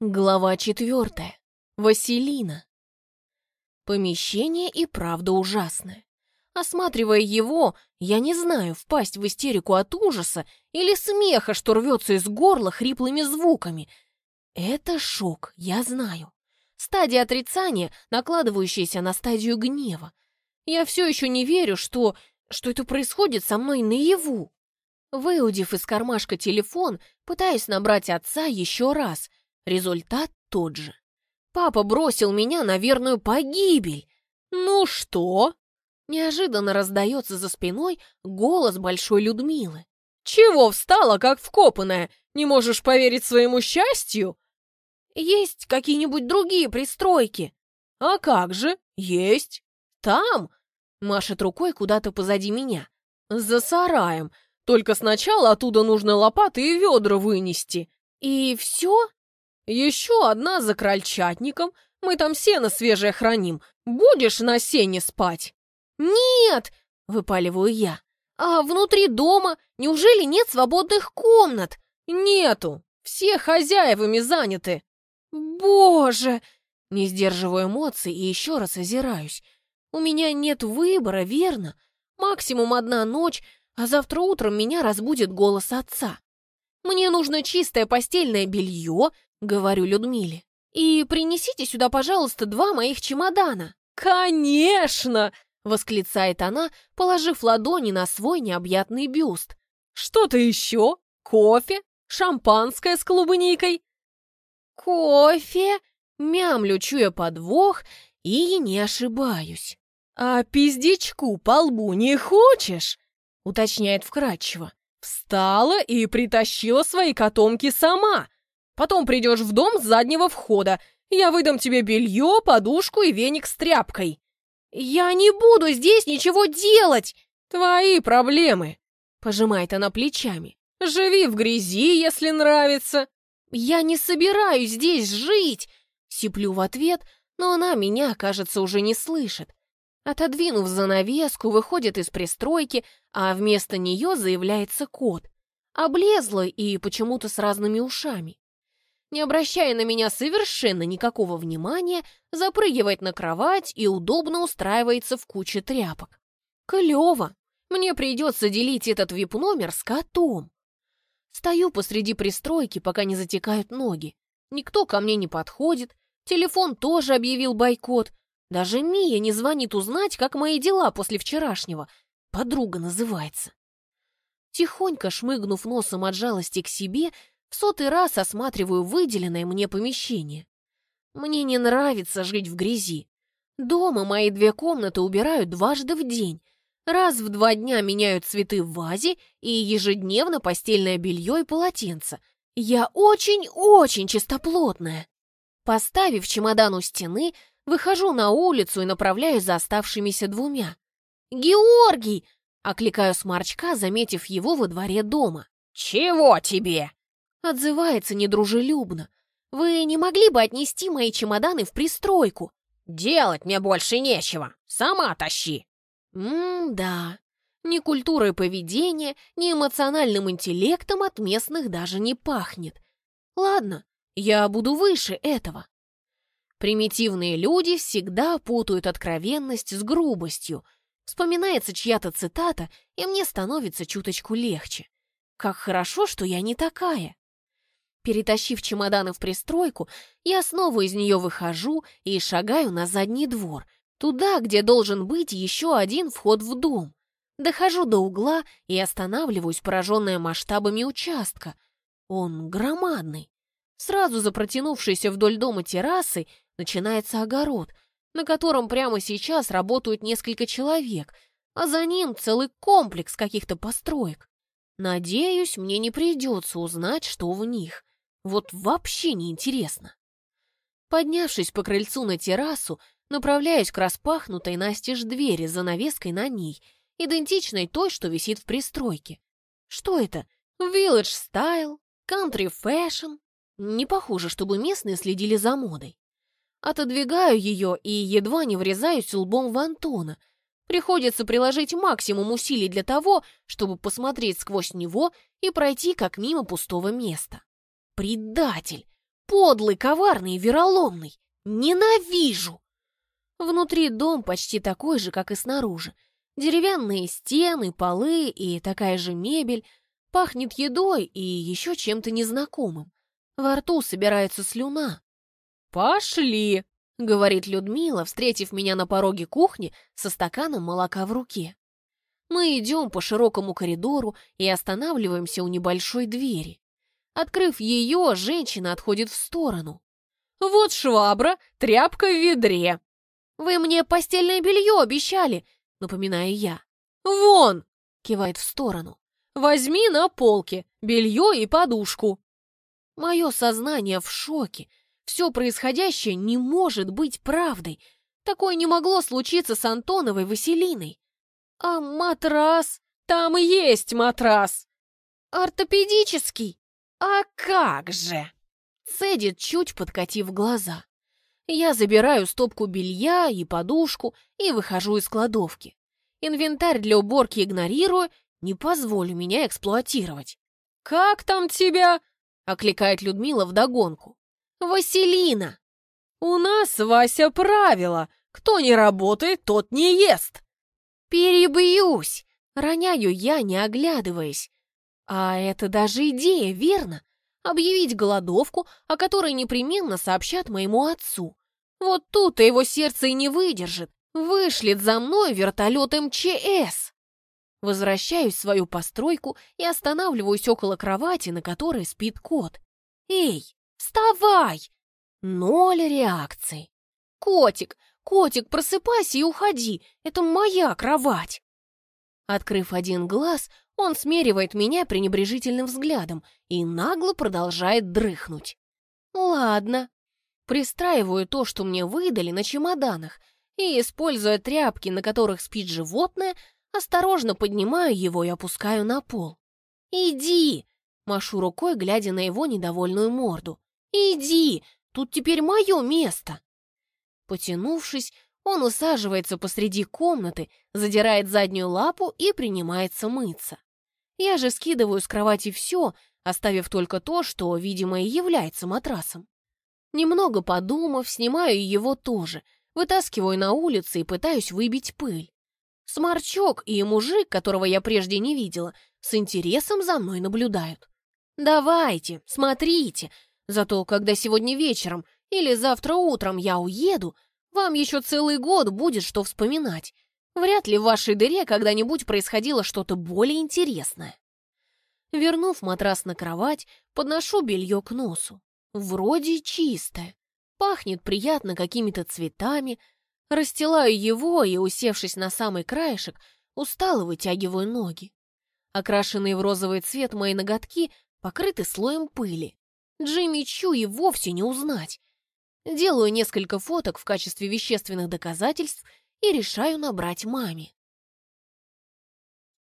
Глава четвертая. Василина. Помещение и правда ужасное. Осматривая его, я не знаю, впасть в истерику от ужаса или смеха, что рвется из горла хриплыми звуками. Это шок, я знаю. Стадия отрицания, накладывающаяся на стадию гнева. Я все еще не верю, что... что это происходит со мной наяву. Выудив из кармашка телефон, пытаюсь набрать отца еще раз. Результат тот же. Папа бросил меня на верную погибель. Ну что? Неожиданно раздается за спиной голос большой Людмилы. «Чего встала, как вкопанная? Не можешь поверить своему счастью?» «Есть какие-нибудь другие пристройки?» «А как же? Есть. Там!» Машет рукой куда-то позади меня. «За сараем. Только сначала оттуда нужно лопаты и ведра вынести. И все? Еще одна за крольчатником. Мы там сено свежее храним. Будешь на сене спать? Нет! Выпаливаю я. А внутри дома неужели нет свободных комнат? Нету. Все хозяевами заняты. Боже! Не сдерживаю эмоций и еще раз озираюсь. У меня нет выбора, верно? Максимум одна ночь, а завтра утром меня разбудит голос отца. «Мне нужно чистое постельное белье», — говорю Людмиле. «И принесите сюда, пожалуйста, два моих чемодана». «Конечно!» — восклицает она, положив ладони на свой необъятный бюст. «Что-то еще? Кофе? Шампанское с клубникой?» «Кофе?» — мямлю, чуя подвох, и не ошибаюсь. «А пиздечку по лбу не хочешь?» уточняет вкратчиво. Встала и притащила свои котомки сама. Потом придешь в дом с заднего входа. Я выдам тебе белье, подушку и веник с тряпкой. Я не буду здесь ничего делать. Твои проблемы. Пожимает она плечами. Живи в грязи, если нравится. Я не собираюсь здесь жить. Сиплю в ответ, но она меня, кажется, уже не слышит. Отодвинув занавеску, выходит из пристройки, а вместо нее заявляется кот. Облезлый и почему-то с разными ушами. Не обращая на меня совершенно никакого внимания, запрыгивает на кровать и удобно устраивается в куче тряпок. Клево! Мне придется делить этот вип-номер с котом. Стою посреди пристройки, пока не затекают ноги. Никто ко мне не подходит, телефон тоже объявил бойкот — даже Мия не звонит узнать, как мои дела после вчерашнего. Подруга называется. Тихонько шмыгнув носом от жалости к себе, в сотый раз осматриваю выделенное мне помещение. Мне не нравится жить в грязи. Дома мои две комнаты убирают дважды в день. Раз в два дня меняют цветы в вазе и ежедневно постельное белье и полотенце. Я очень-очень чистоплотная. Поставив чемодан у стены, Выхожу на улицу и направляюсь за оставшимися двумя. «Георгий!» — окликаю сморчка, заметив его во дворе дома. «Чего тебе?» — отзывается недружелюбно. «Вы не могли бы отнести мои чемоданы в пристройку?» «Делать мне больше нечего. Сама тащи». «М-да. Ни культурой поведения, ни эмоциональным интеллектом от местных даже не пахнет. Ладно, я буду выше этого». Примитивные люди всегда путают откровенность с грубостью. Вспоминается чья-то цитата, и мне становится чуточку легче. Как хорошо, что я не такая. Перетащив чемоданы в пристройку, я снова из нее выхожу и шагаю на задний двор, туда, где должен быть еще один вход в дом. Дохожу до угла и останавливаюсь, пораженная масштабами участка. Он громадный. Сразу за протянувшейся вдоль дома террасой начинается огород, на котором прямо сейчас работают несколько человек, а за ним целый комплекс каких-то построек. Надеюсь, мне не придется узнать, что в них. Вот вообще не интересно. Поднявшись по крыльцу на террасу, направляюсь к распахнутой настежь двери с занавеской на ней, идентичной той, что висит в пристройке. Что это? Village Style? Country Fashion? Не похоже, чтобы местные следили за модой. Отодвигаю ее и едва не врезаюсь лбом в Антона. Приходится приложить максимум усилий для того, чтобы посмотреть сквозь него и пройти как мимо пустого места. Предатель! Подлый, коварный и вероломный. Ненавижу! Внутри дом почти такой же, как и снаружи. Деревянные стены, полы и такая же мебель. Пахнет едой и еще чем-то незнакомым. Во рту собирается слюна. «Пошли!» — говорит Людмила, встретив меня на пороге кухни со стаканом молока в руке. Мы идем по широкому коридору и останавливаемся у небольшой двери. Открыв ее, женщина отходит в сторону. «Вот швабра, тряпка в ведре!» «Вы мне постельное белье обещали!» — напоминаю я. «Вон!» — кивает в сторону. «Возьми на полке белье и подушку!» Мое сознание в шоке. Все происходящее не может быть правдой. Такое не могло случиться с Антоновой Василиной. А матрас? Там есть матрас. Ортопедический? А как же? Цедит, чуть подкатив глаза. Я забираю стопку белья и подушку и выхожу из кладовки. Инвентарь для уборки игнорирую, не позволю меня эксплуатировать. «Как там тебя?» — окликает Людмила вдогонку. «Василина!» «У нас, Вася, правило. Кто не работает, тот не ест!» «Перебьюсь!» — роняю я, не оглядываясь. А это даже идея, верно? Объявить голодовку, о которой непременно сообщат моему отцу. Вот тут-то его сердце и не выдержит. Вышлет за мной вертолет МЧС. Возвращаюсь в свою постройку и останавливаюсь около кровати, на которой спит кот. «Эй, вставай!» Ноль реакций. «Котик, котик, просыпайся и уходи, это моя кровать!» Открыв один глаз, он смеривает меня пренебрежительным взглядом и нагло продолжает дрыхнуть. «Ладно». Пристраиваю то, что мне выдали на чемоданах, и, используя тряпки, на которых спит животное, Осторожно поднимаю его и опускаю на пол. «Иди!» — машу рукой, глядя на его недовольную морду. «Иди! Тут теперь мое место!» Потянувшись, он усаживается посреди комнаты, задирает заднюю лапу и принимается мыться. Я же скидываю с кровати все, оставив только то, что, видимо, и является матрасом. Немного подумав, снимаю его тоже, вытаскиваю на улицу и пытаюсь выбить пыль. Сморчок и мужик, которого я прежде не видела, с интересом за мной наблюдают. «Давайте, смотрите, зато когда сегодня вечером или завтра утром я уеду, вам еще целый год будет что вспоминать. Вряд ли в вашей дыре когда-нибудь происходило что-то более интересное». Вернув матрас на кровать, подношу белье к носу. Вроде чистое. Пахнет приятно какими-то цветами, Расстилаю его и, усевшись на самый краешек, устало вытягиваю ноги. Окрашенные в розовый цвет мои ноготки покрыты слоем пыли. Джимми Чу и вовсе не узнать. Делаю несколько фоток в качестве вещественных доказательств и решаю набрать маме.